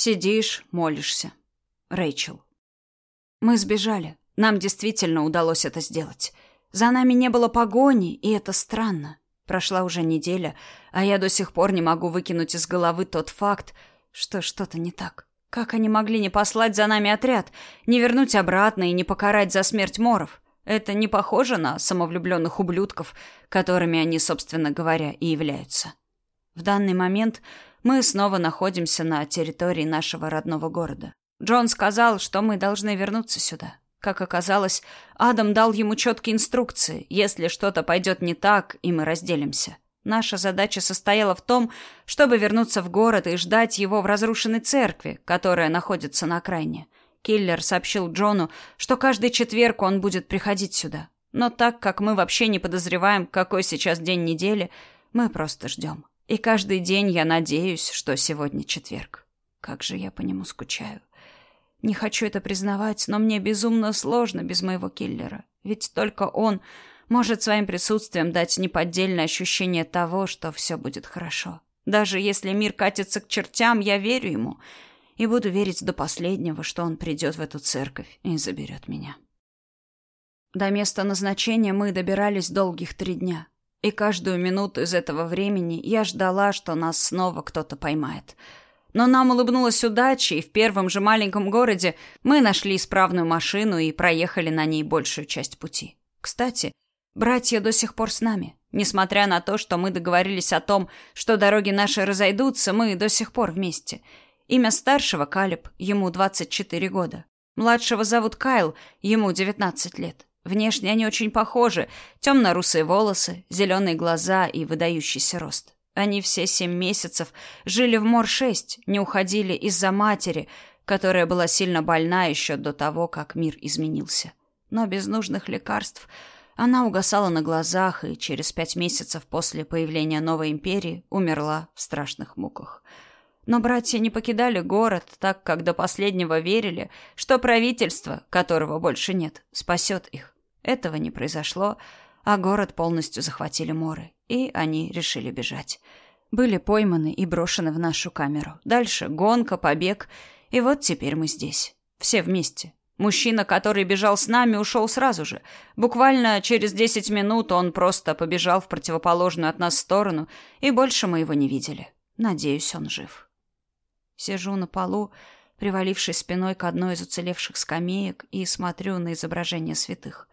Сидишь, молишься. Рэйчел. Мы сбежали. Нам действительно удалось это сделать. За нами не было погони, и это странно. Прошла уже неделя, а я до сих пор не могу выкинуть из головы тот факт, что что-то не так. Как они могли не послать за нами отряд, не вернуть обратно и не покарать за смерть Моров? Это не похоже на самовлюбленных ублюдков, которыми они, собственно говоря, и являются. В данный момент мы снова находимся на территории нашего родного города. Джон сказал, что мы должны вернуться сюда. Как оказалось, Адам дал ему четкие инструкции, если что-то пойдет не так, и мы разделимся. Наша задача состояла в том, чтобы вернуться в город и ждать его в разрушенной церкви, которая находится на окраине. Киллер сообщил Джону, что каждый четверг он будет приходить сюда. Но так как мы вообще не подозреваем, какой сейчас день недели, мы просто ждем. И каждый день я надеюсь, что сегодня четверг. Как же я по нему скучаю. Не хочу это признавать, но мне безумно сложно без моего киллера. Ведь только он может своим присутствием дать неподдельное ощущение того, что все будет хорошо. Даже если мир катится к чертям, я верю ему и буду верить до последнего, что он придет в эту церковь и заберет меня. До места назначения мы добирались долгих три дня. И каждую минуту из этого времени я ждала, что нас снова кто-то поймает — но нам улыбнулась удача, и в первом же маленьком городе мы нашли исправную машину и проехали на ней большую часть пути. Кстати, братья до сих пор с нами. Несмотря на то, что мы договорились о том, что дороги наши разойдутся, мы до сих пор вместе. Имя старшего Калиб, ему 24 года. Младшего зовут Кайл, ему 19 лет. Внешне они очень похожи. Темно-русые волосы, зеленые глаза и выдающийся рост. Они все семь месяцев жили в Мор-6, не уходили из-за матери, которая была сильно больна еще до того, как мир изменился. Но без нужных лекарств она угасала на глазах и через пять месяцев после появления новой империи умерла в страшных муках. Но братья не покидали город, так как до последнего верили, что правительство, которого больше нет, спасет их. Этого не произошло, а город полностью захватили моры, и они решили бежать. Были пойманы и брошены в нашу камеру. Дальше гонка, побег, и вот теперь мы здесь. Все вместе. Мужчина, который бежал с нами, ушел сразу же. Буквально через десять минут он просто побежал в противоположную от нас сторону, и больше мы его не видели. Надеюсь, он жив. Сижу на полу, привалившись спиной к одной из уцелевших скамеек, и смотрю на изображение святых.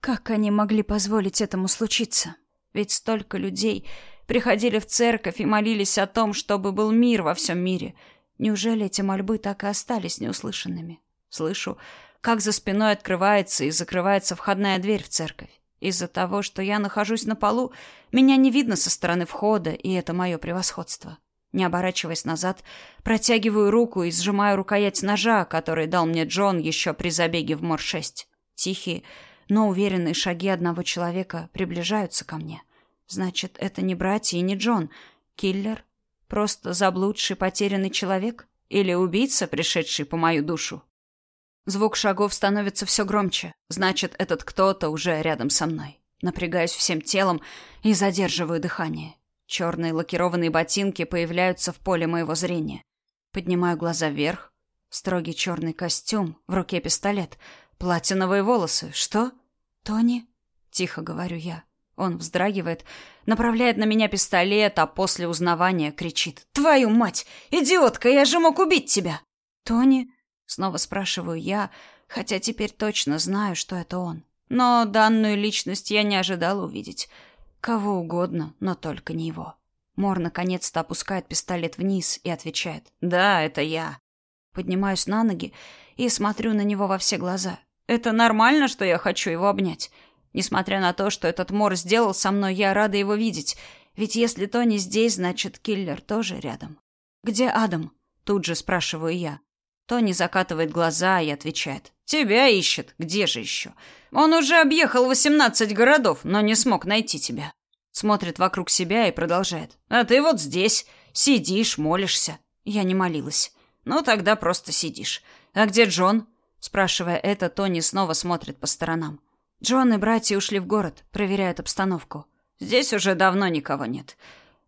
Как они могли позволить этому случиться? Ведь столько людей приходили в церковь и молились о том, чтобы был мир во всем мире. Неужели эти мольбы так и остались неуслышанными? Слышу, как за спиной открывается и закрывается входная дверь в церковь. Из-за того, что я нахожусь на полу, меня не видно со стороны входа, и это мое превосходство. Не оборачиваясь назад, протягиваю руку и сжимаю рукоять ножа, который дал мне Джон еще при забеге в Мор-6. Тихие, но уверенные шаги одного человека приближаются ко мне. Значит, это не братья и не Джон. Киллер? Просто заблудший потерянный человек? Или убийца, пришедший по мою душу? Звук шагов становится все громче. Значит, этот кто-то уже рядом со мной. Напрягаюсь всем телом и задерживаю дыхание. Черные лакированные ботинки появляются в поле моего зрения. Поднимаю глаза вверх. Строгий черный костюм, в руке пистолет — Платиновые волосы. Что? Тони? Тихо говорю я. Он вздрагивает, направляет на меня пистолет, а после узнавания кричит. «Твою мать! Идиотка! Я же мог убить тебя!» «Тони?» Снова спрашиваю я, хотя теперь точно знаю, что это он. Но данную личность я не ожидала увидеть. Кого угодно, но только не его. Мор наконец-то опускает пистолет вниз и отвечает. «Да, это я». Поднимаюсь на ноги и смотрю на него во все глаза. Это нормально, что я хочу его обнять. Несмотря на то, что этот Мор сделал со мной, я рада его видеть. Ведь если Тони здесь, значит, киллер тоже рядом. «Где Адам?» Тут же спрашиваю я. Тони закатывает глаза и отвечает. «Тебя ищет. Где же еще? Он уже объехал восемнадцать городов, но не смог найти тебя». Смотрит вокруг себя и продолжает. «А ты вот здесь. Сидишь, молишься». Я не молилась. «Ну, тогда просто сидишь. А где Джон?» Спрашивая это, Тони снова смотрит по сторонам. Джон и братья ушли в город, проверяют обстановку. Здесь уже давно никого нет.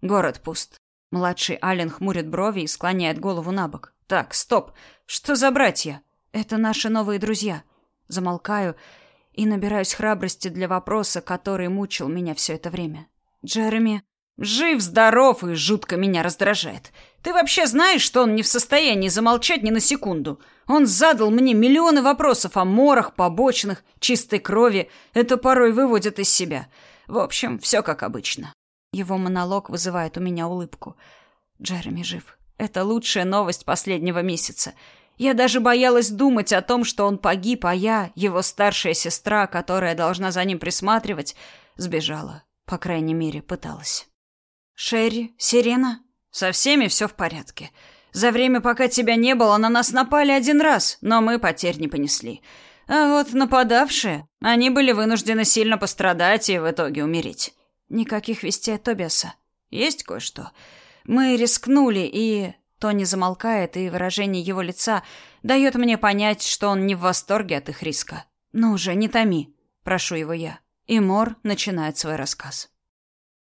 Город пуст. Младший Ален хмурит брови и склоняет голову на бок. Так, стоп. Что за братья? Это наши новые друзья. Замолкаю и набираюсь храбрости для вопроса, который мучил меня все это время. Джереми жив, здоров и жутко меня раздражает. Ты вообще знаешь, что он не в состоянии замолчать ни на секунду? Он задал мне миллионы вопросов о морах, побочных, чистой крови. Это порой выводит из себя. В общем, все как обычно. Его монолог вызывает у меня улыбку. Джереми жив. Это лучшая новость последнего месяца. Я даже боялась думать о том, что он погиб, а я, его старшая сестра, которая должна за ним присматривать, сбежала. По крайней мере, пыталась. «Шерри? Сирена?» «Со всеми все в порядке. За время, пока тебя не было, на нас напали один раз, но мы потерь не понесли. А вот нападавшие, они были вынуждены сильно пострадать и в итоге умереть. Никаких вестей от Тобиаса. Есть кое-что. Мы рискнули, и Тони замолкает, и выражение его лица дает мне понять, что он не в восторге от их риска. «Ну уже не томи», — прошу его я. И Мор начинает свой рассказ.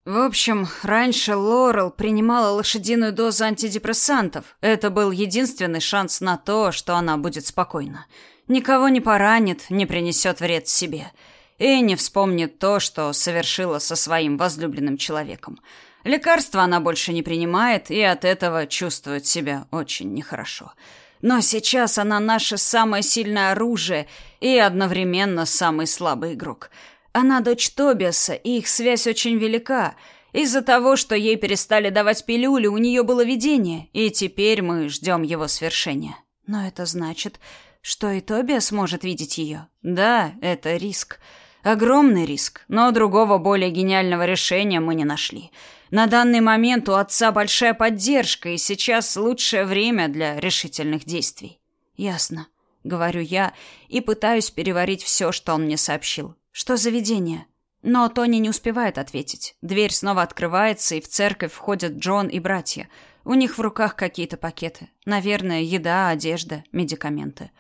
В общем, раньше Лорел принимала лошадиную дозу антидепрессантов. Это был единственный шанс на то, что она будет спокойна. Никого не поранит, не принесет вред себе. И не вспомнит то, что совершила со своим возлюбленным человеком. Лекарства она больше не принимает и от этого чувствует себя очень нехорошо. Но сейчас она наше самое сильное оружие и одновременно самый слабый игрок. Она дочь Тобиаса, и их связь очень велика. Из-за того, что ей перестали давать пилюли, у нее было видение, и теперь мы ждем его свершения. Но это значит, что и Тобиас может видеть ее. Да, это риск. Огромный риск, но другого более гениального решения мы не нашли. На данный момент у отца большая поддержка, и сейчас лучшее время для решительных действий. Ясно, говорю я и пытаюсь переварить все, что он мне сообщил. Что за видение? Но Тони не успевает ответить. Дверь снова открывается, и в церковь входят Джон и братья. У них в руках какие-то пакеты. Наверное, еда, одежда, медикаменты.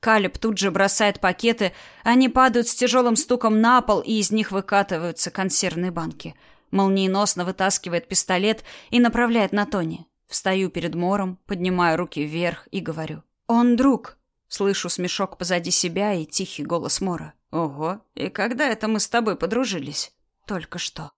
Калиб тут же бросает пакеты, они падают с тяжелым стуком на пол, и из них выкатываются консервные банки – молниеносно вытаскивает пистолет и направляет на Тони. Встаю перед Мором, поднимаю руки вверх и говорю. «Он друг!» Слышу смешок позади себя и тихий голос Мора. «Ого, и когда это мы с тобой подружились?» «Только что».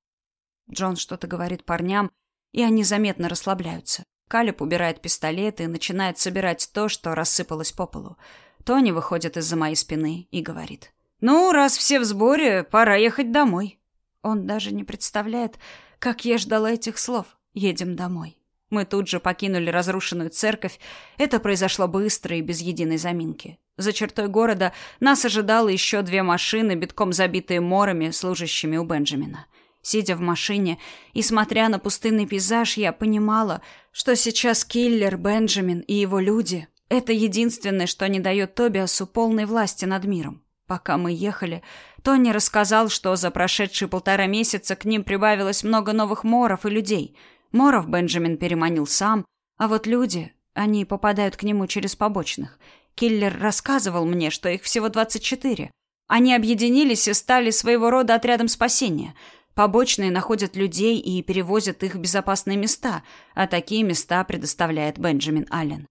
Джон что-то говорит парням, и они заметно расслабляются. Калиб убирает пистолет и начинает собирать то, что рассыпалось по полу. Тони выходит из-за моей спины и говорит. «Ну, раз все в сборе, пора ехать домой». Он даже не представляет, как я ждала этих слов. Едем домой. Мы тут же покинули разрушенную церковь. Это произошло быстро и без единой заминки. За чертой города нас ожидало еще две машины, битком забитые морами, служащими у Бенджамина. Сидя в машине и смотря на пустынный пейзаж, я понимала, что сейчас киллер Бенджамин и его люди — это единственное, что не дает Тобиасу полной власти над миром. Пока мы ехали, Тони рассказал, что за прошедшие полтора месяца к ним прибавилось много новых моров и людей. Моров Бенджамин переманил сам, а вот люди, они попадают к нему через побочных. Киллер рассказывал мне, что их всего 24. Они объединились и стали своего рода отрядом спасения. Побочные находят людей и перевозят их в безопасные места, а такие места предоставляет Бенджамин Аллен.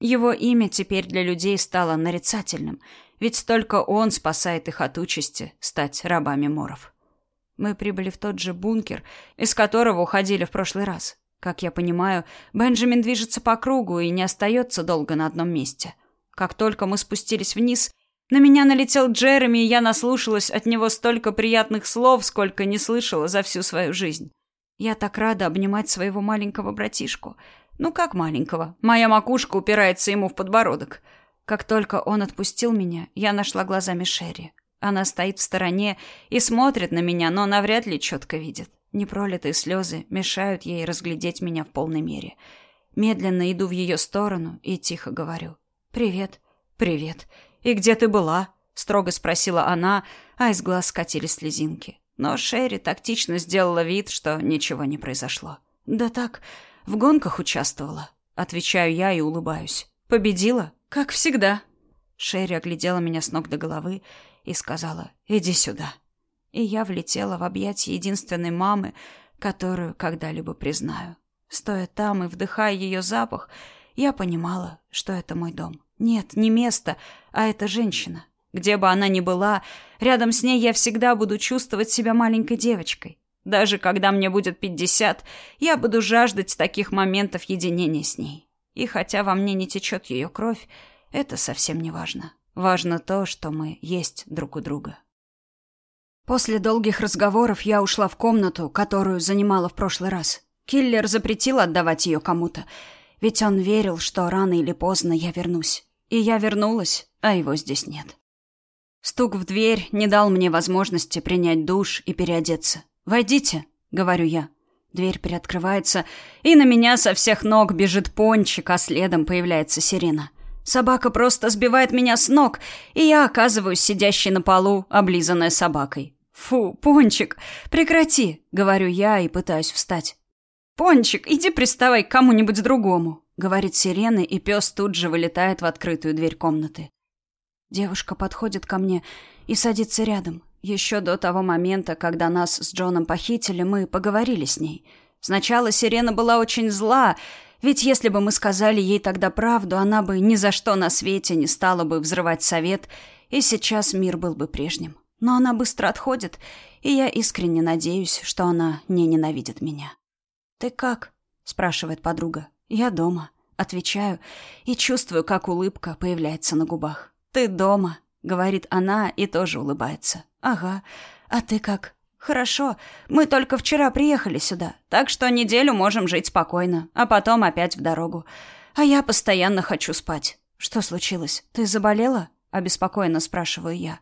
Его имя теперь для людей стало нарицательным – ведь только он спасает их от участи стать рабами моров. Мы прибыли в тот же бункер, из которого уходили в прошлый раз. Как я понимаю, Бенджамин движется по кругу и не остается долго на одном месте. Как только мы спустились вниз, на меня налетел Джереми, и я наслушалась от него столько приятных слов, сколько не слышала за всю свою жизнь. Я так рада обнимать своего маленького братишку. Ну как маленького? Моя макушка упирается ему в подбородок. Как только он отпустил меня, я нашла глазами Шерри. Она стоит в стороне и смотрит на меня, но навряд ли четко видит. Непролитые слезы мешают ей разглядеть меня в полной мере. Медленно иду в ее сторону и тихо говорю. «Привет, привет. И где ты была?» Строго спросила она, а из глаз скатились слезинки. Но Шерри тактично сделала вид, что ничего не произошло. «Да так, в гонках участвовала», — отвечаю я и улыбаюсь. «Победила?» Как всегда. Шерри оглядела меня с ног до головы и сказала «Иди сюда». И я влетела в объятия единственной мамы, которую когда-либо признаю. Стоя там и вдыхая ее запах, я понимала, что это мой дом. Нет, не место, а это женщина. Где бы она ни была, рядом с ней я всегда буду чувствовать себя маленькой девочкой. Даже когда мне будет пятьдесят, я буду жаждать таких моментов единения с ней. И хотя во мне не течет ее кровь, это совсем не важно. Важно то, что мы есть друг у друга. После долгих разговоров я ушла в комнату, которую занимала в прошлый раз. Киллер запретил отдавать ее кому-то, ведь он верил, что рано или поздно я вернусь. И я вернулась, а его здесь нет. Стук в дверь не дал мне возможности принять душ и переодеться. «Войдите», — говорю я. Дверь приоткрывается, и на меня со всех ног бежит пончик, а следом появляется сирена. Собака просто сбивает меня с ног, и я оказываюсь сидящей на полу, облизанная собакой. «Фу, пончик, прекрати», — говорю я и пытаюсь встать. «Пончик, иди приставай к кому-нибудь другому», — говорит сирена, и пес тут же вылетает в открытую дверь комнаты. Девушка подходит ко мне и садится рядом. Еще до того момента, когда нас с Джоном похитили, мы поговорили с ней. Сначала Сирена была очень зла, ведь если бы мы сказали ей тогда правду, она бы ни за что на свете не стала бы взрывать совет, и сейчас мир был бы прежним. Но она быстро отходит, и я искренне надеюсь, что она не ненавидит меня. «Ты как?» — спрашивает подруга. «Я дома». Отвечаю и чувствую, как улыбка появляется на губах. «Ты дома», — говорит она и тоже улыбается. «Ага. А ты как?» «Хорошо. Мы только вчера приехали сюда, так что неделю можем жить спокойно, а потом опять в дорогу. А я постоянно хочу спать. Что случилось? Ты заболела?» — обеспокоенно спрашиваю я.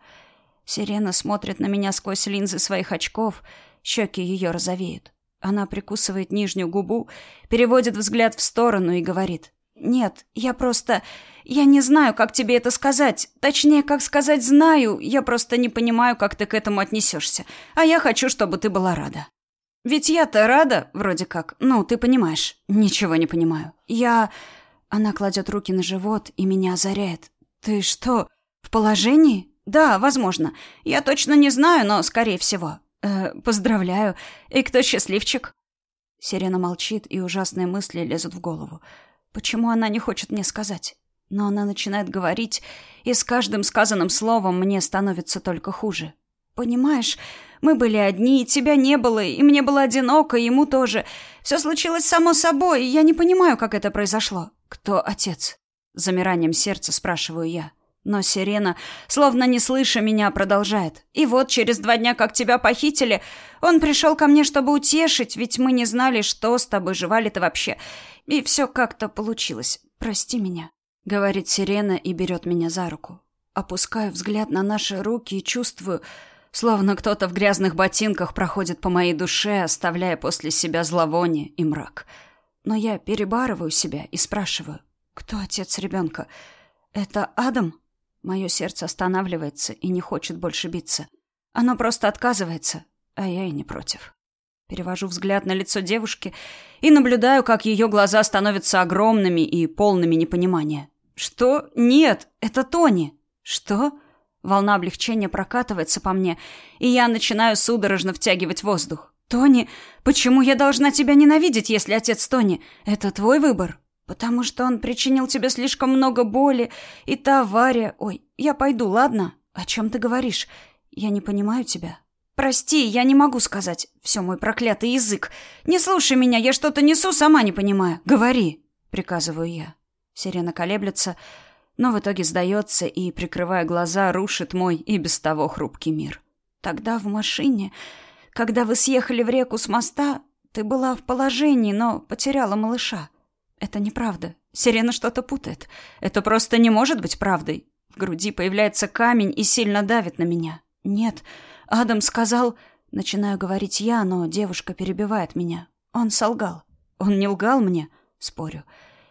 Сирена смотрит на меня сквозь линзы своих очков, щеки ее розовеют. Она прикусывает нижнюю губу, переводит взгляд в сторону и говорит. «Нет, я просто... Я не знаю, как тебе это сказать. Точнее, как сказать знаю. Я просто не понимаю, как ты к этому отнесешься. А я хочу, чтобы ты была рада. Ведь я-то рада, вроде как. Ну, ты понимаешь. Ничего не понимаю. Я... Она кладет руки на живот и меня озаряет. Ты что, в положении? Да, возможно. Я точно не знаю, но скорее всего. Э, поздравляю. И кто счастливчик? Сирена молчит, и ужасные мысли лезут в голову. Почему она не хочет мне сказать? Но она начинает говорить, и с каждым сказанным словом мне становится только хуже. Понимаешь, мы были одни, и тебя не было, и мне было одиноко, и ему тоже. Все случилось само собой, и я не понимаю, как это произошло. Кто отец? Замиранием сердца спрашиваю я. Но Сирена, словно не слыша меня, продолжает. И вот через два дня, как тебя похитили, он пришел ко мне, чтобы утешить, ведь мы не знали, что с тобой, жива ли ты вообще. И все как-то получилось. Прости меня. — говорит сирена и берет меня за руку. Опускаю взгляд на наши руки и чувствую, словно кто-то в грязных ботинках проходит по моей душе, оставляя после себя зловоние и мрак. Но я перебарываю себя и спрашиваю, кто отец ребенка? Это Адам? Мое сердце останавливается и не хочет больше биться. Оно просто отказывается, а я и не против. Перевожу взгляд на лицо девушки и наблюдаю, как ее глаза становятся огромными и полными непонимания. «Что? Нет, это Тони!» «Что?» Волна облегчения прокатывается по мне, и я начинаю судорожно втягивать воздух. «Тони, почему я должна тебя ненавидеть, если отец Тони? Это твой выбор?» «Потому что он причинил тебе слишком много боли, и та авария... Ой, я пойду, ладно? О чем ты говоришь? Я не понимаю тебя». «Прости, я не могу сказать. Все, мой проклятый язык. Не слушай меня, я что-то несу, сама не понимаю. Говори!» — приказываю я. Сирена колеблется, но в итоге сдается и, прикрывая глаза, рушит мой и без того хрупкий мир. «Тогда в машине, когда вы съехали в реку с моста, ты была в положении, но потеряла малыша. Это неправда. Сирена что-то путает. Это просто не может быть правдой. В груди появляется камень и сильно давит на меня. Нет, Адам сказал... Начинаю говорить я, но девушка перебивает меня. Он солгал. Он не лгал мне? Спорю.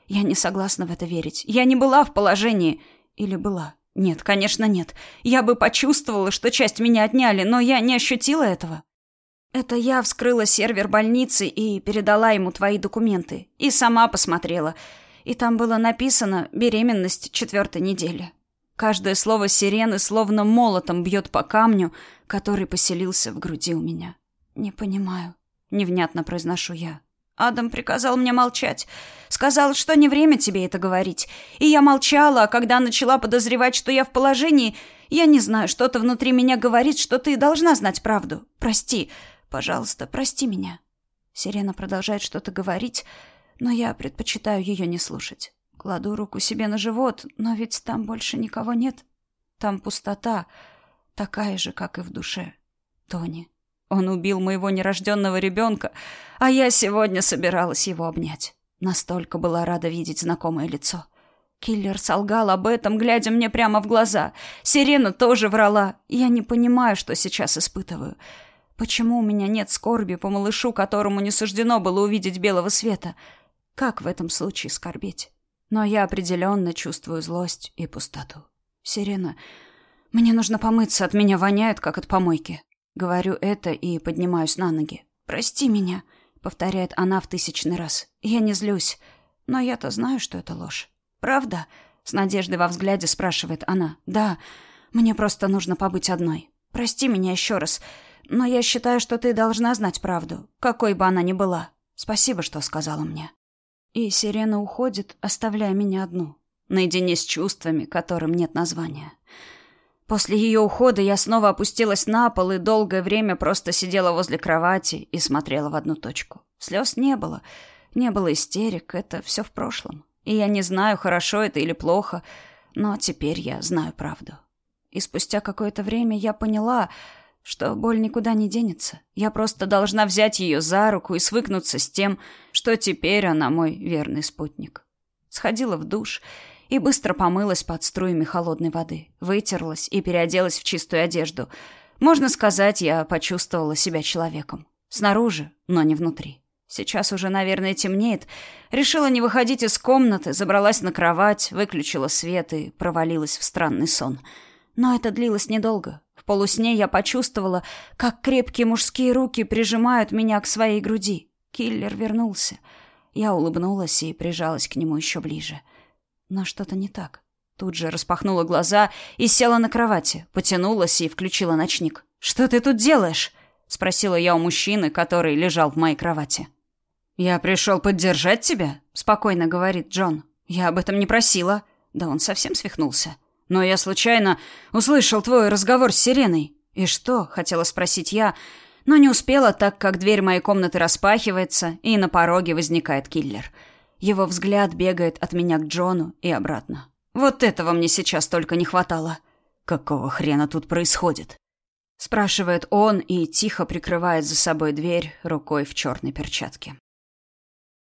Я не согласна в это верить. Я не была в положении. Или была? Нет, конечно, нет. Я бы почувствовала, что часть меня отняли, но я не ощутила этого. Это я вскрыла сервер больницы и передала ему твои документы. И сама посмотрела. И там было написано «беременность четвертой недели». Каждое слово сирены словно молотом бьет по камню, который поселился в груди у меня. «Не понимаю», — невнятно произношу я. Адам приказал мне молчать. Сказал, что не время тебе это говорить. И я молчала, а когда начала подозревать, что я в положении, я не знаю, что-то внутри меня говорит, что ты должна знать правду. Прости. Пожалуйста, прости меня. Сирена продолжает что-то говорить, но я предпочитаю ее не слушать. Кладу руку себе на живот, но ведь там больше никого нет. Там пустота, такая же, как и в душе. Тони. Он убил моего нерожденного ребенка, а я сегодня собиралась его обнять. Настолько была рада видеть знакомое лицо. Киллер солгал об этом, глядя мне прямо в глаза. Сирена тоже врала. Я не понимаю, что сейчас испытываю. Почему у меня нет скорби по малышу, которому не суждено было увидеть белого света? Как в этом случае скорбеть? Но я определенно чувствую злость и пустоту. Сирена, мне нужно помыться, от меня воняет, как от помойки. Говорю это и поднимаюсь на ноги. «Прости меня», — повторяет она в тысячный раз. «Я не злюсь, но я-то знаю, что это ложь». «Правда?» — с надеждой во взгляде спрашивает она. «Да, мне просто нужно побыть одной. Прости меня еще раз, но я считаю, что ты должна знать правду, какой бы она ни была. Спасибо, что сказала мне». И сирена уходит, оставляя меня одну, наедине с чувствами, которым нет названия. После ее ухода я снова опустилась на пол и долгое время просто сидела возле кровати и смотрела в одну точку. Слез не было, не было истерик, это все в прошлом. И я не знаю, хорошо это или плохо, но теперь я знаю правду. И спустя какое-то время я поняла, что боль никуда не денется. Я просто должна взять ее за руку и свыкнуться с тем, что теперь она мой верный спутник. Сходила в душ и быстро помылась под струями холодной воды, вытерлась и переоделась в чистую одежду. Можно сказать, я почувствовала себя человеком. Снаружи, но не внутри. Сейчас уже, наверное, темнеет. Решила не выходить из комнаты, забралась на кровать, выключила свет и провалилась в странный сон. Но это длилось недолго. В полусне я почувствовала, как крепкие мужские руки прижимают меня к своей груди. Киллер вернулся. Я улыбнулась и прижалась к нему еще ближе. — но что-то не так. Тут же распахнула глаза и села на кровати, потянулась и включила ночник. «Что ты тут делаешь?» — спросила я у мужчины, который лежал в моей кровати. «Я пришел поддержать тебя», — спокойно говорит Джон. «Я об этом не просила». Да он совсем свихнулся. «Но я случайно услышал твой разговор с Сиреной». «И что?» — хотела спросить я, но не успела, так как дверь моей комнаты распахивается, и на пороге возникает киллер. Его взгляд бегает от меня к Джону и обратно. Вот этого мне сейчас только не хватало. Какого хрена тут происходит? Спрашивает он и тихо прикрывает за собой дверь рукой в черной перчатке.